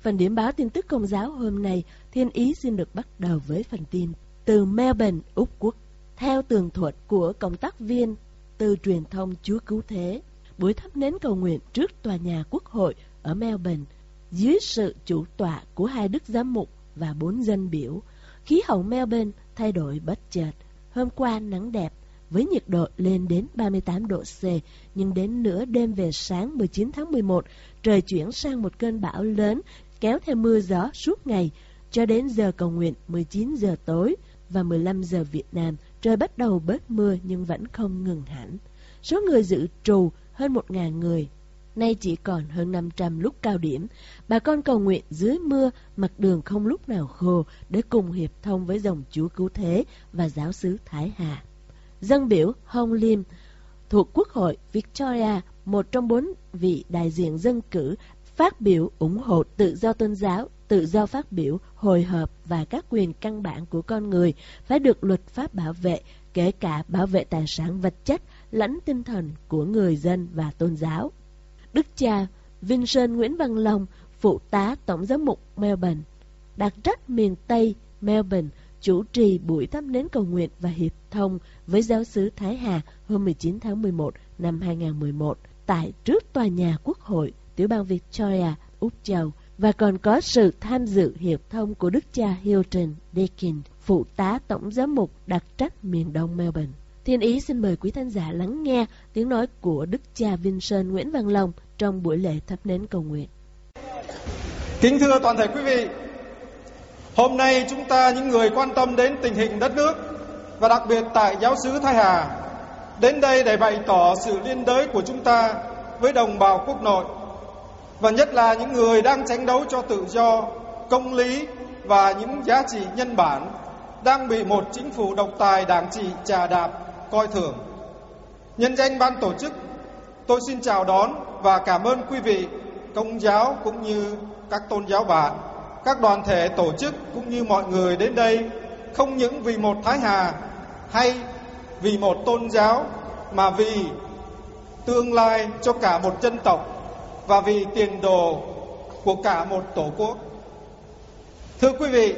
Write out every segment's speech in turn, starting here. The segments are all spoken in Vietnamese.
Phần điểm báo tin tức công giáo hôm nay, Thiên Ý xin được bắt đầu với phần tin từ Melbourne, Úc Quốc. Theo tường thuật của cộng tác viên từ truyền thông Chúa Cứu Thế, buổi thắp nến cầu nguyện trước tòa nhà quốc hội ở Melbourne dưới sự chủ tọa của hai đức giám mục và bốn dân biểu. Khí hậu Melbourne thay đổi bất chợt. Hôm qua nắng đẹp, với nhiệt độ lên đến 38 độ C, nhưng đến nửa đêm về sáng 19 tháng 11, trời chuyển sang một cơn bão lớn, kéo theo mưa gió suốt ngày, cho đến giờ cầu nguyện 19 giờ tối và 15 giờ Việt Nam, trời bắt đầu bớt mưa nhưng vẫn không ngừng hẳn. Số người dự trù hơn 1.000 người, nay chỉ còn hơn 500 lúc cao điểm. Bà con cầu nguyện dưới mưa, mặt đường không lúc nào khô để cùng hiệp thông với dòng Chúa Cứu Thế và giáo sứ Thái Hà. Dân biểu Hong Lim thuộc Quốc hội Victoria, một trong bốn vị đại diện dân cử, phát biểu ủng hộ tự do tôn giáo, tự do phát biểu, hồi hợp và các quyền căn bản của con người phải được luật pháp bảo vệ, kể cả bảo vệ tài sản vật chất, lẫn tinh thần của người dân và tôn giáo. Đức cha Vincent Nguyễn Văn Long, phụ tá tổng giám mục Melbourne, đặc trách miền Tây Melbourne, chủ trì buổi thắp nến cầu nguyện và hiệp thông với giáo sứ Thái Hà hôm 19 tháng 11 năm 2011 tại trước tòa nhà Quốc hội tiểu bang Victoria, Úc Châu và còn có sự tham dự hiệp thông của Đức cha Hilton Deakin, phụ tá tổng giám mục đặc trách miền Đông Melbourne. Thiên ý xin mời quý thánh giả lắng nghe tiếng nói của Đức cha Vincent Nguyễn Văn Long trong buổi lễ thắp nến cầu nguyện. Kính thưa toàn thể quý vị, hôm nay chúng ta những người quan tâm đến tình hình đất nước và đặc biệt tại giáo xứ Thái Hà đến đây để bày tỏ sự liên đới của chúng ta với đồng bào quốc nội và nhất là những người đang tranh đấu cho tự do, công lý và những giá trị nhân bản đang bị một chính phủ độc tài đảng trị trà đạp coi thường. Nhân danh ban tổ chức, tôi xin chào đón và cảm ơn quý vị công giáo cũng như các tôn giáo bạn, các đoàn thể tổ chức cũng như mọi người đến đây không những vì một Thái Hà hay vì một tôn giáo mà vì tương lai cho cả một dân tộc và vì tiền đồ của cả một tổ quốc. Thưa quý vị,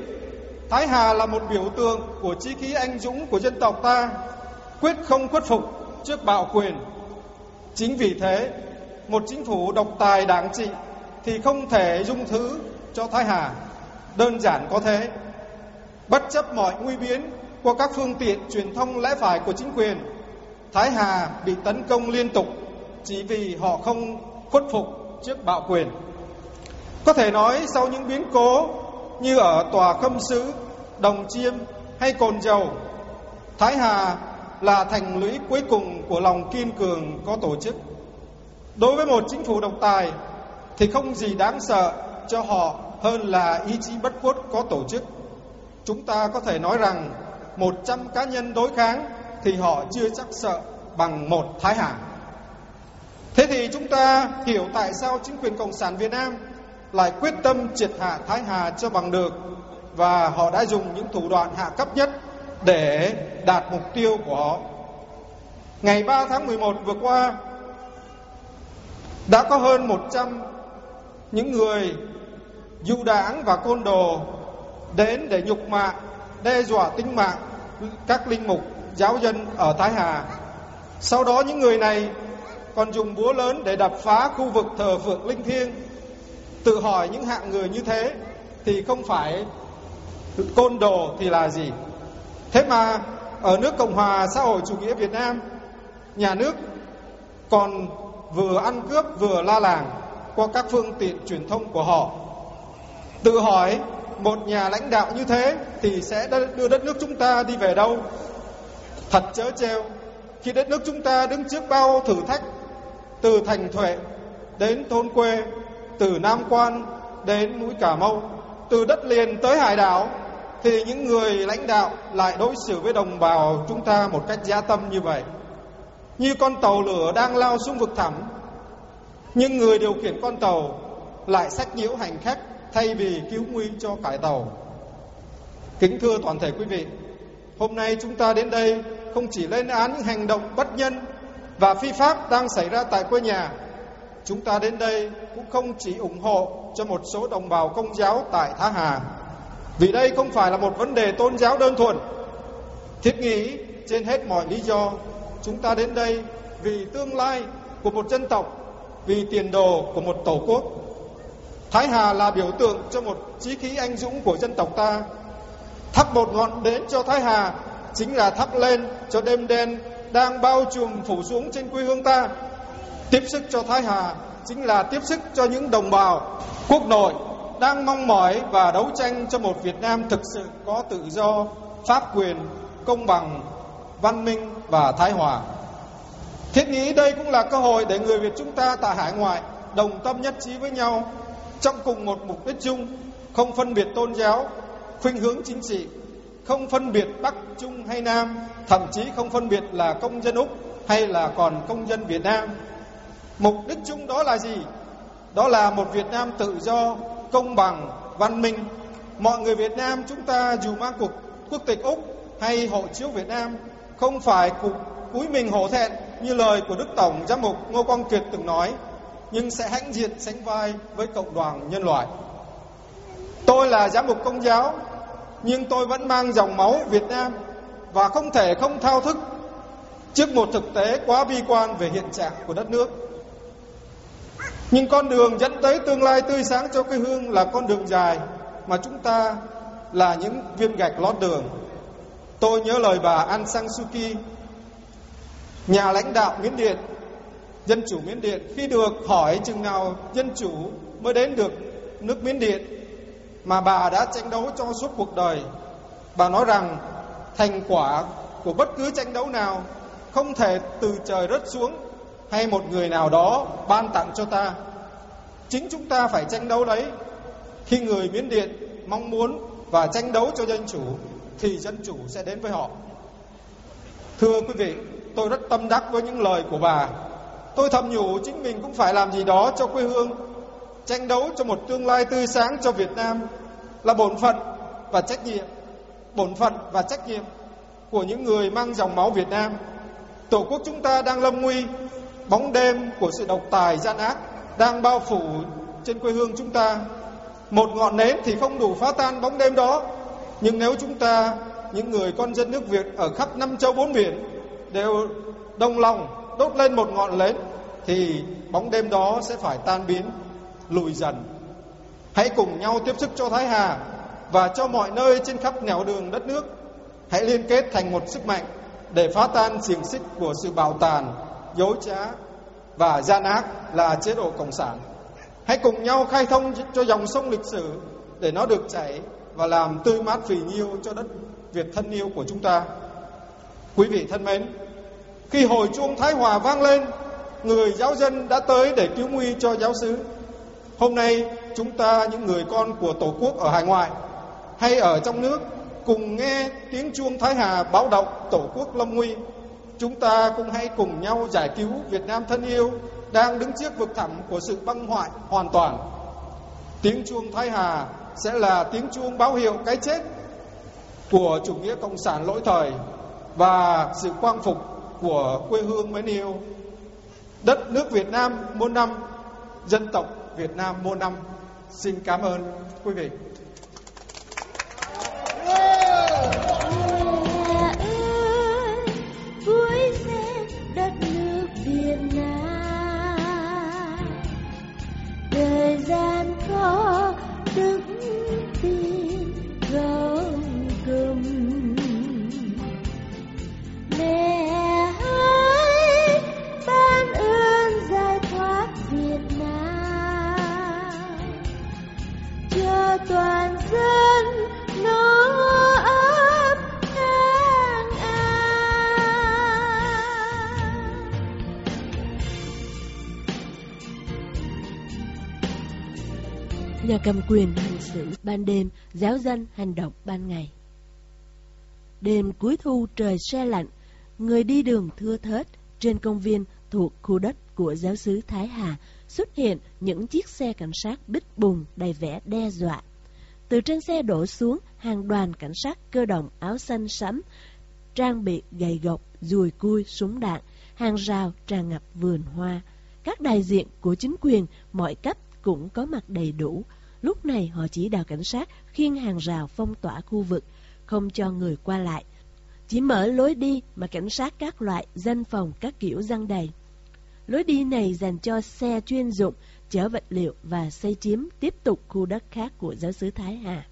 Thái Hà là một biểu tượng của chí khí anh dũng của dân tộc ta, quyết không khuất phục trước bạo quyền. Chính vì thế, một chính phủ độc tài đảng trị thì không thể dung thứ cho Thái Hà. Đơn giản có thế. Bất chấp mọi nguy biến của các phương tiện truyền thông lẽ phải của chính quyền, Thái Hà bị tấn công liên tục chỉ vì họ không khuất phục trước bạo quyền. Có thể nói sau những biến cố như ở tòa khâm sứ, đồng chiêm hay cồn dầu, Thái Hà là thành lũy cuối cùng của lòng kiên cường có tổ chức. Đối với một chính phủ độc tài thì không gì đáng sợ cho họ hơn là ý chí bất khuất có tổ chức. Chúng ta có thể nói rằng 100 cá nhân đối kháng thì họ chưa chắc sợ bằng một Thái Hà. Thế thì chúng ta hiểu tại sao chính quyền Cộng sản Việt Nam lại quyết tâm triệt hạ Thái Hà cho bằng được và họ đã dùng những thủ đoạn hạ cấp nhất để đạt mục tiêu của họ. Ngày 3 tháng 11 vừa qua đã có hơn 100 những người du đảng và côn đồ đến để nhục mạ, đe dọa tính mạng các linh mục giáo dân ở Thái Hà. Sau đó những người này còn dùng búa lớn để đập phá khu vực thờ phượng linh thiêng Tự hỏi những hạng người như thế thì không phải côn đồ thì là gì? Thế mà ở nước Cộng hòa xã hội chủ nghĩa Việt Nam, nhà nước còn vừa ăn cướp vừa la làng qua các phương tiện truyền thông của họ. Tự hỏi một nhà lãnh đạo như thế thì sẽ đưa đất nước chúng ta đi về đâu? Thật chớ trêu khi đất nước chúng ta đứng trước bao thử thách từ thành thuệ đến thôn quê, từ Nam Quan đến núi Cà Mau, từ đất liền tới hải đảo thì những người lãnh đạo lại đối xử với đồng bào chúng ta một cách giá tâm như vậy. Như con tàu lửa đang lao xuống vực thẳm, nhưng người điều khiển con tàu lại sách nhiễu hành khách thay vì cứu nguy cho cải tàu. Kính thưa toàn thể quý vị, hôm nay chúng ta đến đây không chỉ lên án những hành động bất nhân và phi pháp đang xảy ra tại quê nhà, chúng ta đến đây cũng không chỉ ủng hộ cho một số đồng bào công giáo tại Tha Hà vì đây không phải là một vấn đề tôn giáo đơn thuần. Thiết nghĩ trên hết mọi lý do, chúng ta đến đây vì tương lai của một dân tộc, vì tiền đồ của một tổ quốc. Thái Hà là biểu tượng cho một chí khí anh dũng của dân tộc ta. Thắp một ngọn đến cho Thái Hà chính là thắp lên cho đêm đen đang bao trùm phủ xuống trên quê hương ta. Tiếp sức cho Thái Hà chính là tiếp sức cho những đồng bào quốc nội đang mong mỏi và đấu tranh cho một Việt Nam thực sự có tự do, pháp quyền, công bằng, văn minh và thái hòa. Thiết nghĩ đây cũng là cơ hội để người Việt chúng ta tại hải ngoại đồng tâm nhất trí với nhau trong cùng một mục đích chung, không phân biệt tôn giáo, khuynh hướng chính trị, không phân biệt Bắc, Trung hay Nam, thậm chí không phân biệt là công dân Úc hay là còn công dân Việt Nam. Mục đích chung đó là gì? Đó là một Việt Nam tự do, công bằng, văn minh. Mọi người Việt Nam chúng ta dù mang cuộc quốc tịch Úc hay hộ chiếu Việt Nam không phải cục cúi mình hổ thẹn như lời của Đức Tổng Giám mục Ngô Quang Kiệt từng nói, nhưng sẽ hãnh diện sánh vai với cộng đoàn nhân loại. Tôi là giám mục công giáo, nhưng tôi vẫn mang dòng máu Việt Nam và không thể không thao thức trước một thực tế quá bi quan về hiện trạng của đất nước. Nhưng con đường dẫn tới tương lai tươi sáng cho quê hương là con đường dài mà chúng ta là những viên gạch lót đường. Tôi nhớ lời bà An Sang Suu Kyi, nhà lãnh đạo Miến Điện, dân chủ Miến Điện khi được hỏi chừng nào dân chủ mới đến được nước Miến Điện mà bà đã tranh đấu cho suốt cuộc đời. Bà nói rằng thành quả của bất cứ tranh đấu nào không thể từ trời rớt xuống hay một người nào đó ban tặng cho ta. Chính chúng ta phải tranh đấu đấy. Khi người Miến Điện mong muốn và tranh đấu cho dân chủ thì dân chủ sẽ đến với họ. Thưa quý vị, tôi rất tâm đắc với những lời của bà. Tôi thầm nhủ chính mình cũng phải làm gì đó cho quê hương, tranh đấu cho một tương lai tươi sáng cho Việt Nam là bổn phận và trách nhiệm, bổn phận và trách nhiệm của những người mang dòng máu Việt Nam. Tổ quốc chúng ta đang lâm nguy bóng đêm của sự độc tài gian ác đang bao phủ trên quê hương chúng ta. Một ngọn nến thì không đủ phá tan bóng đêm đó, nhưng nếu chúng ta, những người con dân nước Việt ở khắp năm châu bốn biển đều đồng lòng đốt lên một ngọn nến thì bóng đêm đó sẽ phải tan biến, lùi dần. Hãy cùng nhau tiếp sức cho Thái Hà và cho mọi nơi trên khắp nẻo đường đất nước. Hãy liên kết thành một sức mạnh để phá tan xiềng xích của sự bạo tàn, dối trá và gian ác là chế độ cộng sản. Hãy cùng nhau khai thông cho dòng sông lịch sử để nó được chảy và làm tươi mát phì nhiêu cho đất Việt thân yêu của chúng ta. Quý vị thân mến, khi hồi chuông Thái Hòa vang lên, người giáo dân đã tới để cứu nguy cho giáo xứ. Hôm nay, chúng ta những người con của Tổ quốc ở hải ngoại hay ở trong nước cùng nghe tiếng chuông Thái Hà báo động Tổ quốc lâm nguy chúng ta cũng hãy cùng nhau giải cứu Việt Nam thân yêu đang đứng trước vực thẳm của sự băng hoại hoàn toàn. Tiếng chuông Thái Hà sẽ là tiếng chuông báo hiệu cái chết của chủ nghĩa cộng sản lỗi thời và sự quang phục của quê hương mến yêu. Đất nước Việt Nam muôn năm, dân tộc Việt Nam Môn năm. Xin cảm ơn quý vị. Cầm quyền hành xử ban đêm giáo dân hành động ban ngày đêm cuối thu trời se lạnh người đi đường thưa thớt trên công viên thuộc khu đất của giáo sứ Thái Hà xuất hiện những chiếc xe cảnh sát bích bùng đầy vẻ đe dọa. Từ trên xe đổ xuống hàng đoàn cảnh sát cơ động áo xanh sẫm, trang bị gầy gộc, dùi cui, súng đạn, hàng rào tràn ngập vườn hoa. Các đại diện của chính quyền mọi cấp cũng có mặt đầy đủ. Lúc này họ chỉ đạo cảnh sát khiêng hàng rào phong tỏa khu vực, không cho người qua lại. Chỉ mở lối đi mà cảnh sát các loại dân phòng các kiểu răng đầy. Lối đi này dành cho xe chuyên dụng, chở vật liệu và xây chiếm tiếp tục khu đất khác của giáo sứ Thái Hà.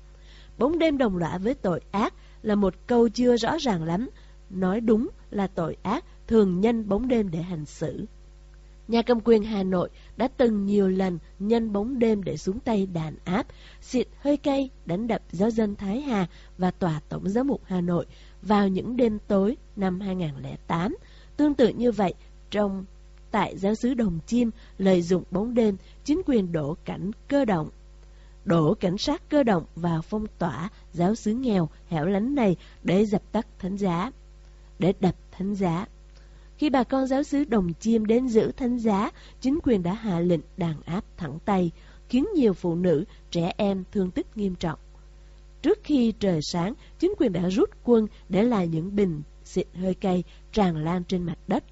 Bóng đêm đồng lõa với tội ác là một câu chưa rõ ràng lắm. Nói đúng là tội ác thường nhân bóng đêm để hành xử. Nhà cầm quyền Hà Nội đã từng nhiều lần nhân bóng đêm để xuống tay đàn áp, xịt hơi cay đánh đập giáo dân Thái Hà và tòa tổng giám mục Hà Nội vào những đêm tối năm 2008. Tương tự như vậy, trong tại giáo sứ Đồng Chim lợi dụng bóng đêm, chính quyền đổ cảnh cơ động. Đổ cảnh sát cơ động vào phong tỏa giáo xứ nghèo hẻo lánh này để dập tắt thánh giá, để đập thánh giá. Khi bà con giáo xứ Đồng Chiêm đến giữ thánh giá, chính quyền đã hạ lệnh đàn áp thẳng tay, khiến nhiều phụ nữ, trẻ em thương tích nghiêm trọng. Trước khi trời sáng, chính quyền đã rút quân để lại những bình xịt hơi cay tràn lan trên mặt đất.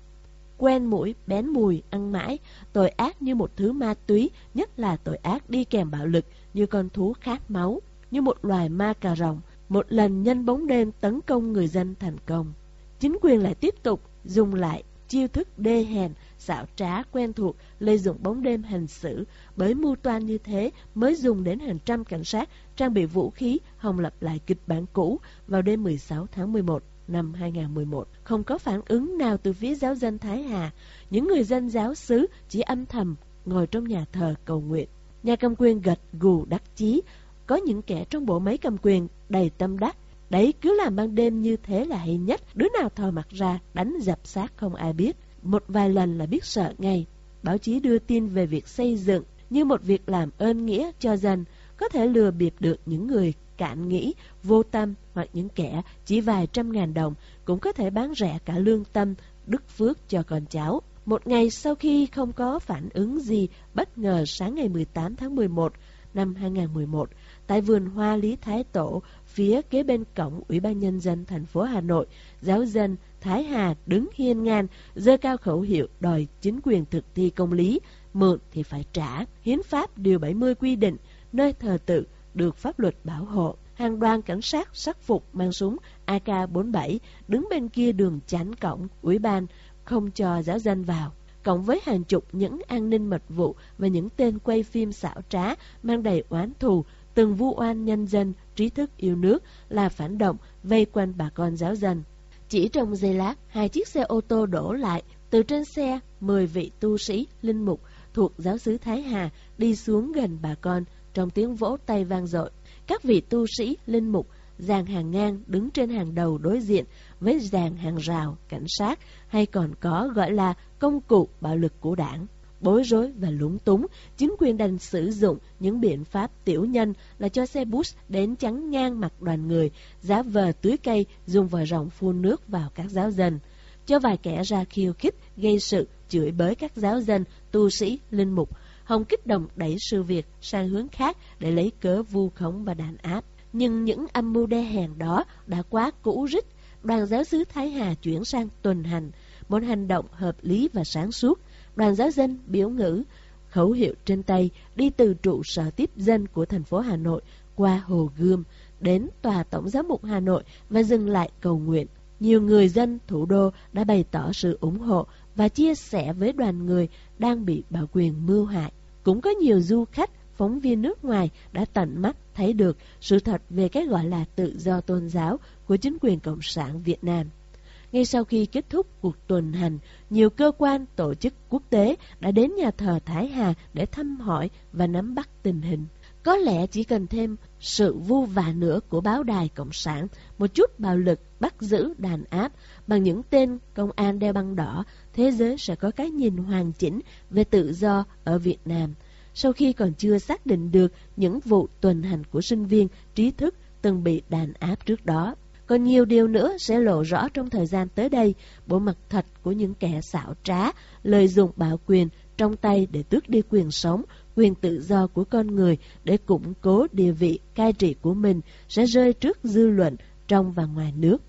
Quen mũi, bén mùi, ăn mãi, tội ác như một thứ ma túy, nhất là tội ác đi kèm bạo lực như con thú khát máu, như một loài ma cà rồng, một lần nhân bóng đêm tấn công người dân thành công. Chính quyền lại tiếp tục dùng lại chiêu thức đê hèn, xảo trá quen thuộc, lợi dụng bóng đêm hành xử, bởi mưu toan như thế mới dùng đến hàng trăm cảnh sát trang bị vũ khí hồng lập lại kịch bản cũ vào đêm 16 tháng 11 năm 2011. Không có phản ứng nào từ phía giáo dân Thái Hà, những người dân giáo xứ chỉ âm thầm ngồi trong nhà thờ cầu nguyện. Nhà cầm quyền gật gù đắc chí, có những kẻ trong bộ máy cầm quyền đầy tâm đắc Đấy cứ làm ban đêm như thế là hay nhất. Đứa nào thò mặt ra đánh dập xác không ai biết. Một vài lần là biết sợ ngay. Báo chí đưa tin về việc xây dựng Như một việc làm ơn nghĩa cho dân Có thể lừa bịp được những người cạn nghĩ, vô tâm Hoặc những kẻ chỉ vài trăm ngàn đồng Cũng có thể bán rẻ cả lương tâm, đức phước cho con cháu. Một ngày sau khi không có phản ứng gì Bất ngờ sáng ngày 18 tháng 11 năm 2011 Tại vườn hoa Lý Thái Tổ phía kế bên cổng Ủy ban Nhân dân thành phố Hà Nội, giáo dân Thái Hà đứng hiên ngang, dơ cao khẩu hiệu đòi chính quyền thực thi công lý, mượn thì phải trả. Hiến pháp điều 70 quy định, nơi thờ tự được pháp luật bảo hộ. Hàng đoàn cảnh sát sắc phục mang súng AK-47 đứng bên kia đường chắn cổng ủy ban, không cho giáo dân vào cộng với hàng chục những an ninh mật vụ và những tên quay phim xảo trá mang đầy oán thù từng vu oan nhân dân, trí thức yêu nước là phản động vây quanh bà con giáo dân. Chỉ trong giây lát, hai chiếc xe ô tô đổ lại, từ trên xe, mười vị tu sĩ, linh mục thuộc giáo xứ Thái Hà đi xuống gần bà con trong tiếng vỗ tay vang dội. Các vị tu sĩ, linh mục dàn hàng ngang đứng trên hàng đầu đối diện với dàn hàng rào, cảnh sát hay còn có gọi là công cụ bạo lực của đảng bối rối và lúng túng, chính quyền đành sử dụng những biện pháp tiểu nhân là cho xe bus đến chắn ngang mặt đoàn người, giá vờ tưới cây dùng vòi rồng phun nước vào các giáo dân. Cho vài kẻ ra khiêu khích, gây sự, chửi bới các giáo dân, tu sĩ, linh mục, Hồng kích động đẩy sự việc sang hướng khác để lấy cớ vu khống và đàn áp. Nhưng những âm mưu đe hèn đó đã quá cũ rích, đoàn giáo sứ Thái Hà chuyển sang tuần hành, một hành động hợp lý và sáng suốt, đoàn giáo dân biểu ngữ, khẩu hiệu trên tay đi từ trụ sở tiếp dân của thành phố Hà Nội qua Hồ Gươm đến tòa Tổng giám mục Hà Nội và dừng lại cầu nguyện. Nhiều người dân thủ đô đã bày tỏ sự ủng hộ và chia sẻ với đoàn người đang bị bảo quyền mưu hại. Cũng có nhiều du khách phóng viên nước ngoài đã tận mắt thấy được sự thật về cái gọi là tự do tôn giáo của chính quyền Cộng sản Việt Nam. Ngay sau khi kết thúc cuộc tuần hành, nhiều cơ quan, tổ chức quốc tế đã đến nhà thờ Thái Hà để thăm hỏi và nắm bắt tình hình. Có lẽ chỉ cần thêm sự vu vạ nữa của báo đài Cộng sản, một chút bạo lực bắt giữ đàn áp bằng những tên công an đeo băng đỏ, thế giới sẽ có cái nhìn hoàn chỉnh về tự do ở Việt Nam. Sau khi còn chưa xác định được những vụ tuần hành của sinh viên trí thức từng bị đàn áp trước đó. Còn nhiều điều nữa sẽ lộ rõ trong thời gian tới đây, bộ mặt thật của những kẻ xảo trá, lợi dụng bảo quyền trong tay để tước đi quyền sống, quyền tự do của con người để củng cố địa vị cai trị của mình sẽ rơi trước dư luận trong và ngoài nước.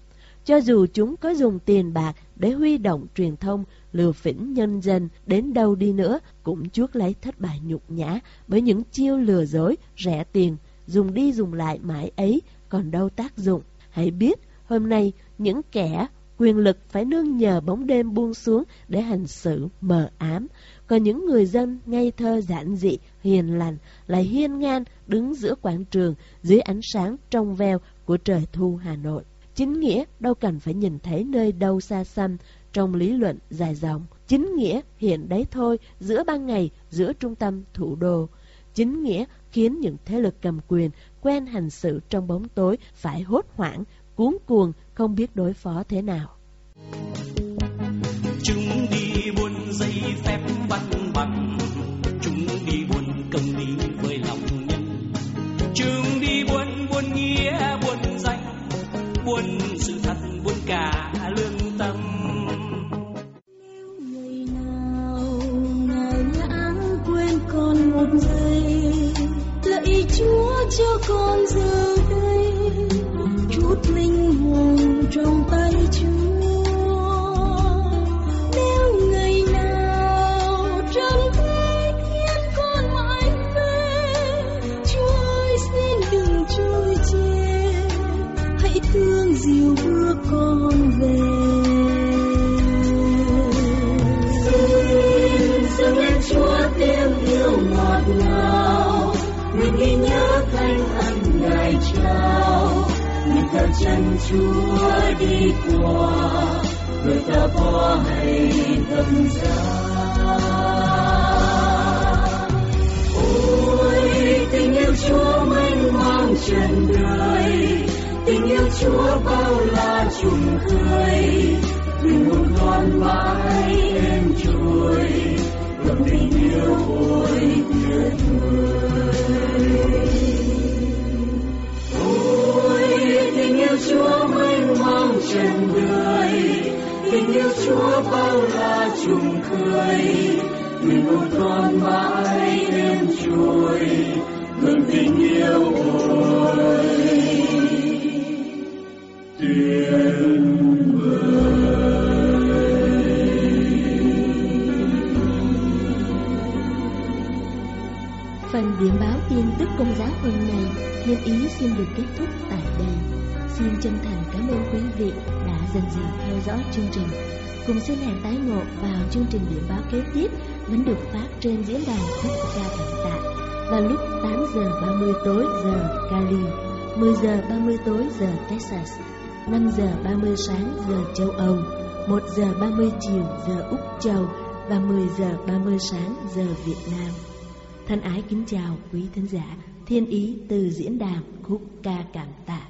Cho dù chúng có dùng tiền bạc để huy động truyền thông, lừa phỉnh nhân dân đến đâu đi nữa, cũng chuốc lấy thất bại nhục nhã bởi những chiêu lừa dối, rẻ tiền, dùng đi dùng lại mãi ấy, còn đâu tác dụng. Hãy biết, hôm nay những kẻ quyền lực phải nương nhờ bóng đêm buông xuống để hành xử mờ ám. Còn những người dân ngây thơ giản dị, hiền lành lại hiên ngang đứng giữa quảng trường dưới ánh sáng trong veo của trời thu Hà Nội. Chính nghĩa đâu cần phải nhìn thấy nơi đâu xa xăm trong lý luận dài dòng. Chính nghĩa hiện đấy thôi giữa ban ngày, giữa trung tâm thủ đô. Chính nghĩa khiến những thế lực cầm quyền quen hành xử trong bóng tối phải hốt hoảng, cuốn cuồng, không biết đối phó thế nào. Chúng đi buôn giấy phép bắt bằng, chúng đi buôn công lý cho Chúa đi qua, người ta có hay tâm giá. Ôi tình yêu Chúa mênh mang trần đời, tình yêu Chúa bao la trùng khơi, Chúa bao la trùng khơi, nguyện hồn con mãi đêm trôi, ngừng tình yêu ôi. Tuyệt Phần điểm báo tin tức công giáo hôm nay, Thiên Ý xin được kết thúc tại đây. Xin chân thành cảm ơn quý vị dần dần theo dõi chương trình. Cùng xin hẹn tái ngộ vào chương trình điểm báo kế tiếp vẫn được phát trên diễn đàn khúc ca cảm tạ vào lúc 8 giờ 30 tối giờ Cali, 10 giờ 30 tối giờ Texas, 5 giờ 30 sáng giờ châu Âu, 1 giờ 30 chiều giờ Úc Châu và 10 giờ 30 sáng giờ Việt Nam. Thân ái kính chào quý thính giả, thiên ý từ diễn đàn khúc ca cảm tạ.